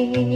You.